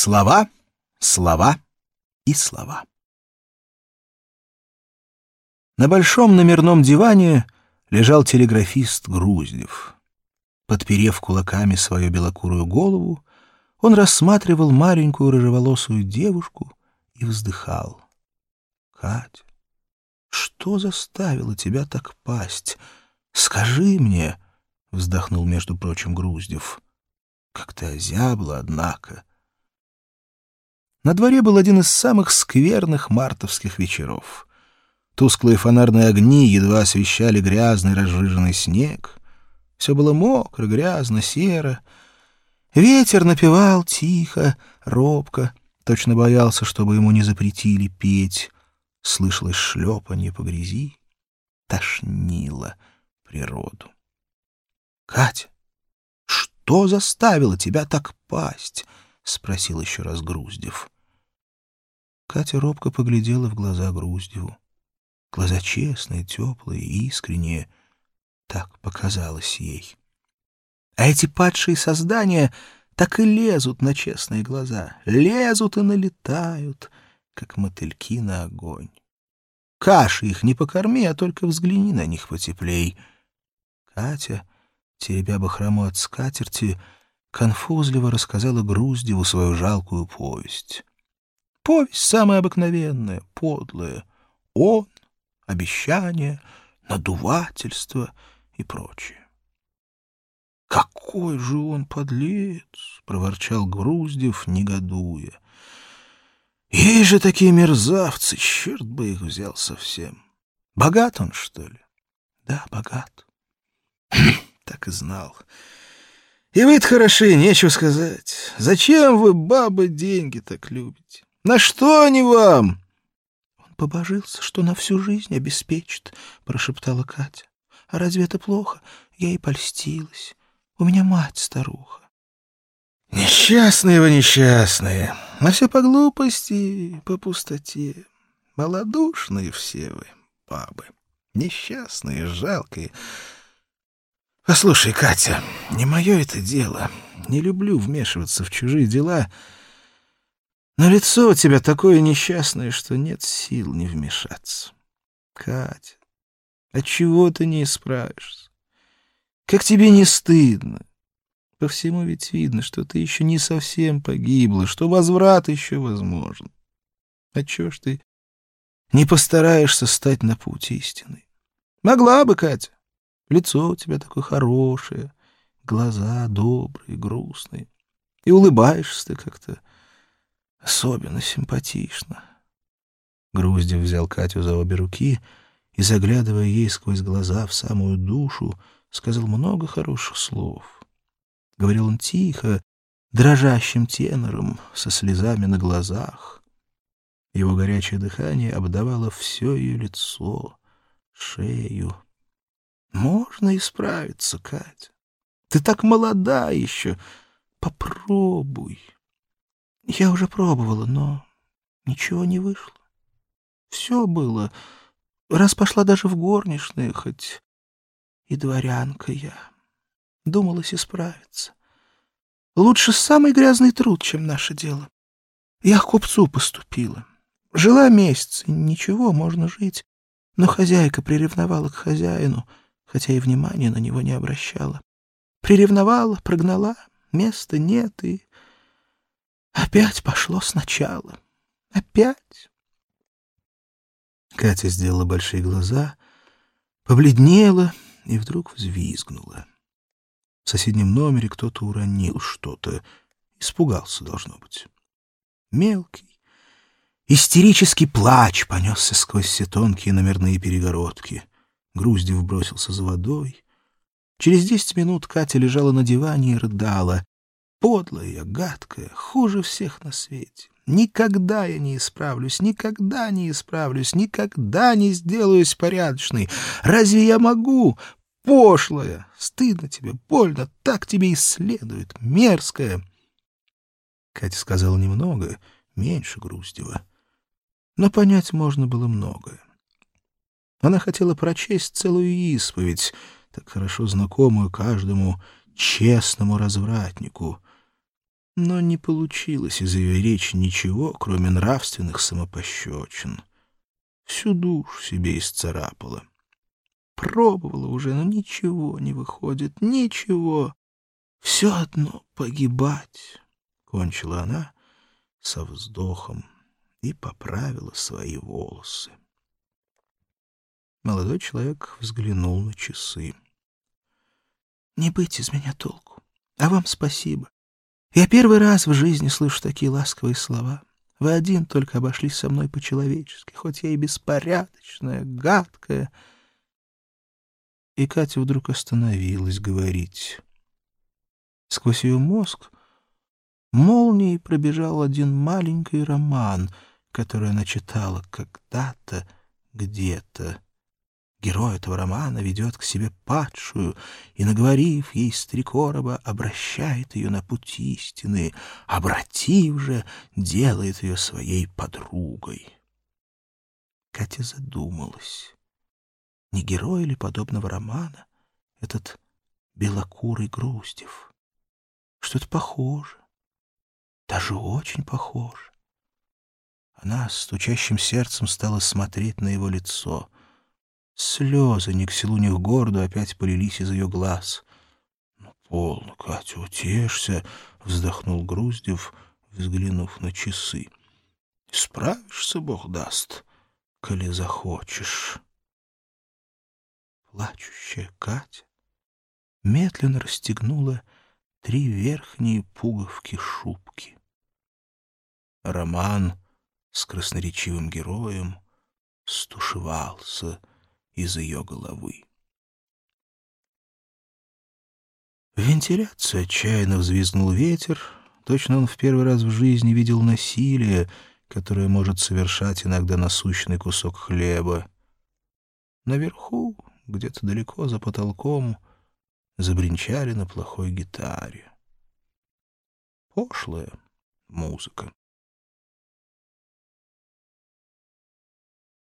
Слова, слова и слова. На большом номерном диване лежал телеграфист Груздев. Подперев кулаками свою белокурую голову, он рассматривал маленькую рыжеволосую девушку и вздыхал. — Катя, что заставило тебя так пасть? Скажи мне, — вздохнул, между прочим, Груздев. — Как ты озябла, однако. — на дворе был один из самых скверных мартовских вечеров. Тусклые фонарные огни едва освещали грязный разжиженный снег. Все было мокро, грязно, серо. Ветер напевал тихо, робко, точно боялся, чтобы ему не запретили петь. Слышалось шлепанье по грязи, тошнило природу. — Катя, что заставило тебя так пасть? — спросил еще раз Груздев. Катя робко поглядела в глаза Груздеву. Глаза честные, теплые, искренние. Так показалось ей. А эти падшие создания так и лезут на честные глаза. Лезут и налетают, как мотыльки на огонь. Каши их не покорми, а только взгляни на них потеплей. Катя, теребя бахрому от скатерти, конфузливо рассказала Груздеву свою жалкую повесть. Повесть самая обыкновенная, подлая. Он, обещание, надувательство и прочее. «Какой же он подлец!» — проворчал Груздев, негодуя. «Есть же такие мерзавцы, черт бы их взял совсем. Богат он, что ли?» «Да, богат». «Так и знал». И вы-то хороши, нечего сказать. Зачем вы, бабы, деньги так любите? На что они вам? Он побожился, что на всю жизнь обеспечит, прошептала Катя. А разве это плохо? Я и польстилась. У меня мать старуха. Несчастные вы несчастные. На все по глупости, по пустоте. Малодушные все вы, бабы. Несчастные, жалкие. Послушай, Катя, не мое это дело. Не люблю вмешиваться в чужие дела, — но лицо у тебя такое несчастное, что нет сил не вмешаться. Катя, отчего ты не исправишься? Как тебе не стыдно? По всему ведь видно, что ты еще не совсем погибла, что возврат еще возможен. А чего ж ты не постараешься стать на путь истины? Могла бы, Катя. Лицо у тебя такое хорошее, глаза добрые, грустные. И улыбаешься ты как-то особенно симпатично. Груздев взял Катю за обе руки и, заглядывая ей сквозь глаза в самую душу, сказал много хороших слов. Говорил он тихо, дрожащим тенором, со слезами на глазах. Его горячее дыхание обдавало все ее лицо, шею. «Можно исправиться, Катя. Ты так молода еще. Попробуй». Я уже пробовала, но ничего не вышло. Все было. Раз пошла даже в горничные, хоть и дворянка я. Думалась исправиться. Лучше самый грязный труд, чем наше дело. Я к купцу поступила. Жила месяц, ничего, можно жить. Но хозяйка приревновала к хозяину, хотя и внимания на него не обращала. Приревновала, прогнала, места нет, и Опять пошло сначала. Опять. Катя сделала большие глаза, побледнела и вдруг взвизгнула. В соседнем номере кто-то уронил что-то. Испугался, должно быть. Мелкий, истерический плач понесся сквозь все тонкие номерные перегородки. Груздев бросился за водой. Через десять минут Катя лежала на диване и рыдала. Подлая я, гадкая, хуже всех на свете. Никогда я не исправлюсь, никогда не исправлюсь, никогда не сделаюсь порядочной. Разве я могу? Пошлая! Стыдно тебе, больно, так тебе и следует, мерзкая. Катя сказала немного, меньше Груздева. Но понять можно было многое. Она хотела прочесть целую исповедь, так хорошо знакомую каждому честному развратнику — Но не получилось из ее речи ничего, кроме нравственных самопощечин. Всю душу себе исцарапала. Пробовала уже, но ничего не выходит, ничего. Все одно погибать, — кончила она со вздохом и поправила свои волосы. Молодой человек взглянул на часы. — Не быть из меня толку. А вам спасибо. Я первый раз в жизни слышу такие ласковые слова. Вы один только обошлись со мной по-человечески, хоть я и беспорядочная, гадкая. И Катя вдруг остановилась говорить. Сквозь ее мозг молнией пробежал один маленький роман, который она читала когда-то, где-то. Герой этого романа ведет к себе падшую и, наговорив ей с три короба, обращает ее на путь истины, обратив же, делает ее своей подругой. Катя задумалась. Не герой ли подобного романа этот белокурый Груздев? Что-то похоже, даже очень похоже. Она с стучащим сердцем стала смотреть на его лицо — Слезы ни к селу, ни к городу опять полились из ее глаз. — Ну, полно, Катя, утешься, — вздохнул Груздев, взглянув на часы. — Справишься, Бог даст, коли захочешь. Плачущая Катя медленно расстегнула три верхние пуговки шубки. Роман с красноречивым героем стушевался — из ее головы. В вентиляцию отчаянно взвизгнул ветер. Точно он в первый раз в жизни видел насилие, которое может совершать иногда насущный кусок хлеба. Наверху, где-то далеко за потолком, забринчали на плохой гитаре. Пошлая музыка.